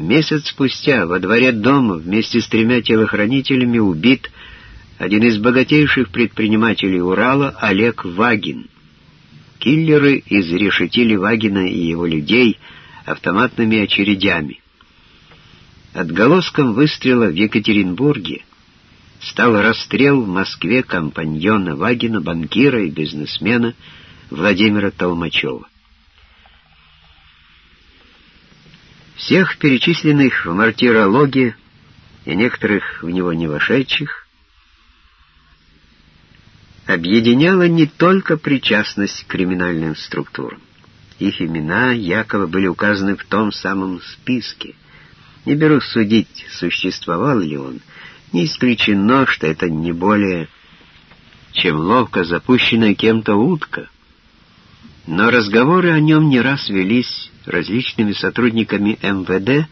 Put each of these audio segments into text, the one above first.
Месяц спустя во дворе дома вместе с тремя телохранителями убит один из богатейших предпринимателей Урала Олег Вагин. Киллеры изрешетили Вагина и его людей автоматными очередями. Отголоском выстрела в Екатеринбурге стал расстрел в Москве компаньона Вагина, банкира и бизнесмена Владимира Толмачева. Всех перечисленных в мартирологии и некоторых в него не вошедших объединяла не только причастность к криминальным структурам. Их имена якобы были указаны в том самом списке. Не берусь судить, существовал ли он. Не исключено, что это не более чем ловко запущенная кем-то утка. Но разговоры о нем не раз велись различными сотрудниками МВД,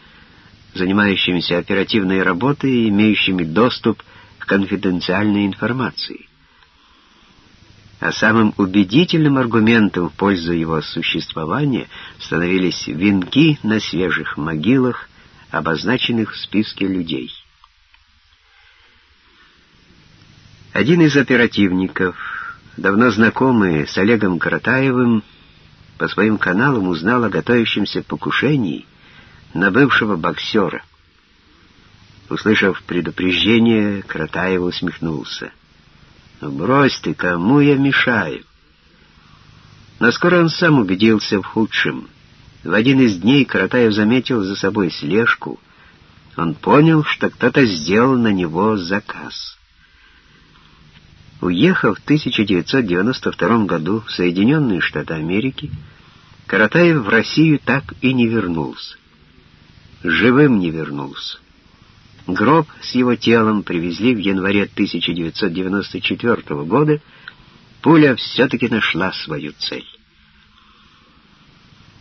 занимающимися оперативной работой и имеющими доступ к конфиденциальной информации. А самым убедительным аргументом в пользу его существования становились венки на свежих могилах, обозначенных в списке людей. Один из оперативников, давно знакомый с Олегом Каратаевым, по своим каналам узнал о готовящемся покушении на бывшего боксера. Услышав предупреждение, Каратаев усмехнулся. «Ну, «Брось ты, кому я мешаю?» Но скоро он сам убедился в худшем. В один из дней Каратаев заметил за собой слежку. Он понял, что кто-то сделал на него заказ. Уехав в 1992 году в Соединенные Штаты Америки, Каратаев в Россию так и не вернулся. Живым не вернулся. Гроб с его телом привезли в январе 1994 года. Пуля все-таки нашла свою цель.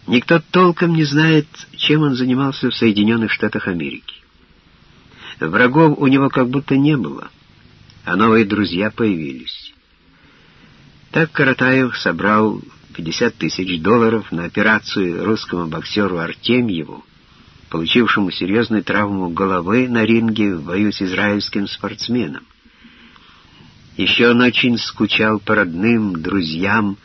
Никто толком не знает, чем он занимался в Соединенных Штатах Америки. Врагов у него как будто не было а новые друзья появились. Так Каратаев собрал 50 тысяч долларов на операцию русскому боксеру Артемьеву, получившему серьезную травму головы на ринге в бою с израильским спортсменом. Еще он очень скучал по родным, друзьям,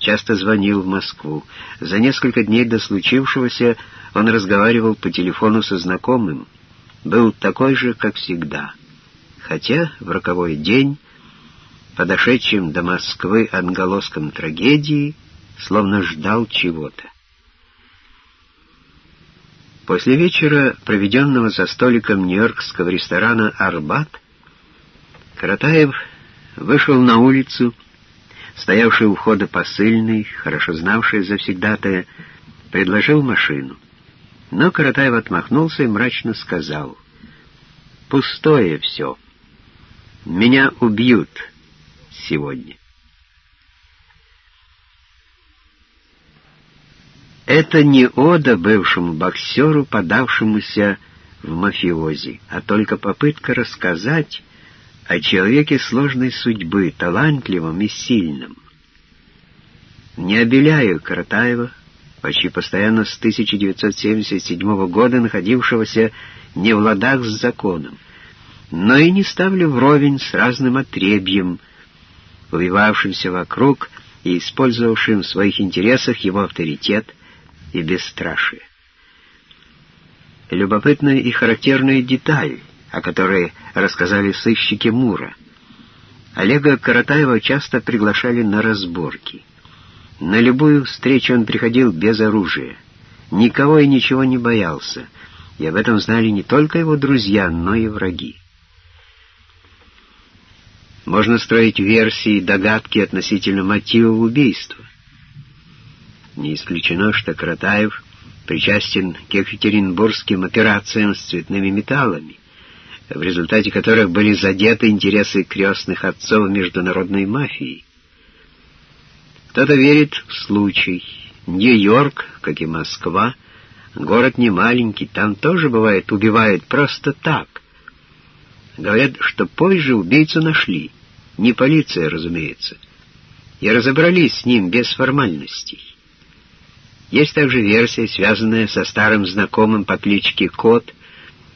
часто звонил в Москву. За несколько дней до случившегося он разговаривал по телефону со знакомым. Был такой же, как всегда — хотя в роковой день, подошедшим до Москвы анголоском трагедии, словно ждал чего-то. После вечера, проведенного за столиком нью-йоркского ресторана «Арбат», Каратаев вышел на улицу, стоявший у входа посыльный, хорошо знавший завсегдатая, предложил машину. Но Каратаев отмахнулся и мрачно сказал, «Пустое все». Меня убьют сегодня. Это не ода бывшему боксеру, подавшемуся в мафиози, а только попытка рассказать о человеке сложной судьбы, талантливом и сильном. Не обеляю Каратаева, почти постоянно с 1977 года находившегося не в ладах с законом но и не ставлю вровень с разным отребьем, увивавшимся вокруг и использовавшим в своих интересах его авторитет и бесстрашие. Любопытная и характерная деталь, о которой рассказали сыщики Мура. Олега Каратаева часто приглашали на разборки. На любую встречу он приходил без оружия. Никого и ничего не боялся, и об этом знали не только его друзья, но и враги. Можно строить версии и догадки относительно мотива убийства. Не исключено, что Кратаев причастен к екатеринбургским операциям с цветными металлами, в результате которых были задеты интересы крестных отцов международной мафии. Кто-то верит в случай. Нью-Йорк, как и Москва, город не маленький, там тоже бывает убивают просто так. Говорят, что позже убийцу нашли. Не полиция, разумеется. И разобрались с ним без формальностей. Есть также версия, связанная со старым знакомым по кличке Кот,